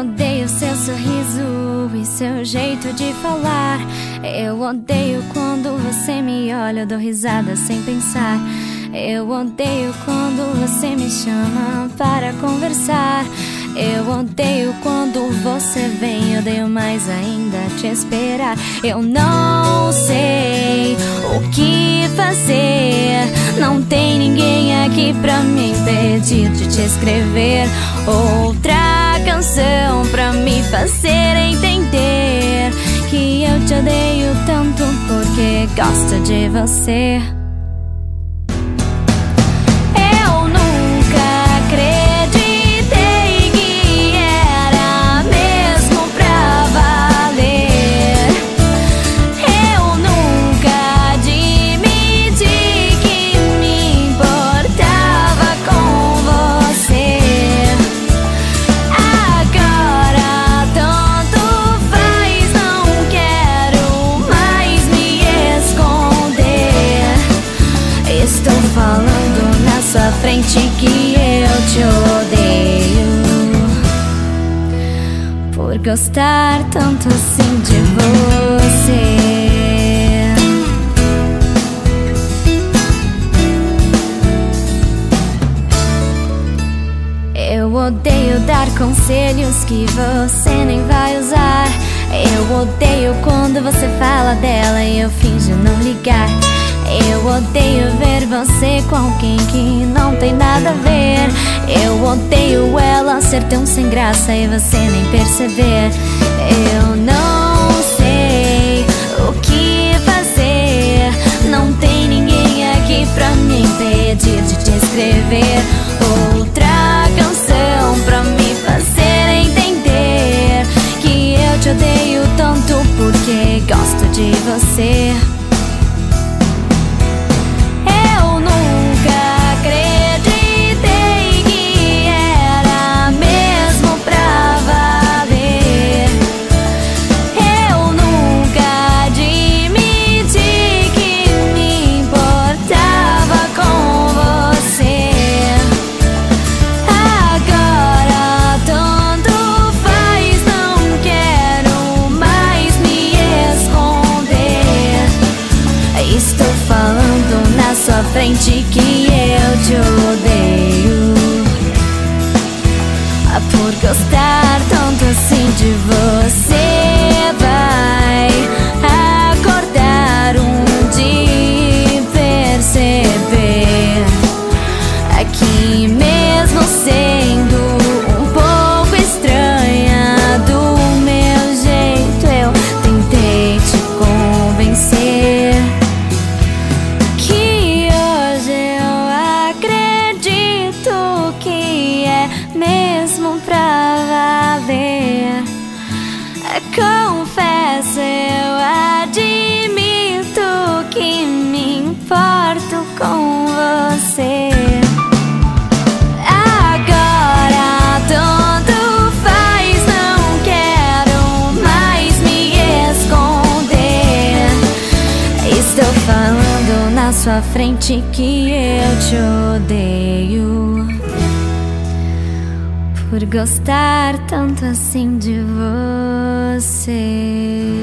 Odeio seu sorriso e seu jeito de falar. Eu odeio quando você me olha, eu dou risada sem pensar. Eu odeio quando você me chama para conversar. Eu odeio quando você vem, odeio mais ainda te esperar. Eu não sei o que fazer. Não tem ninguém aqui pra me impedir de te escrever outra canção pra me fazer entender que eu te odeio tanto porque gosto de você. Frente que eu te odeio. Por gostar tanto assim de você. Eu odeio dar conselhos que você nem vai usar Eu odeio quando você fala dela e eu finjo não ligar eu odeio ver você com alguém que não tem nada a ver. Eu odeio ela ser tão sem graça e você nem perceber. Eu não você. Frente que eu te odeio. Por gostar tanto assim de você Confesso, eu admito que me importo com você. Estou falando na sua frente que eu te odeio por gostar tanto assim de você.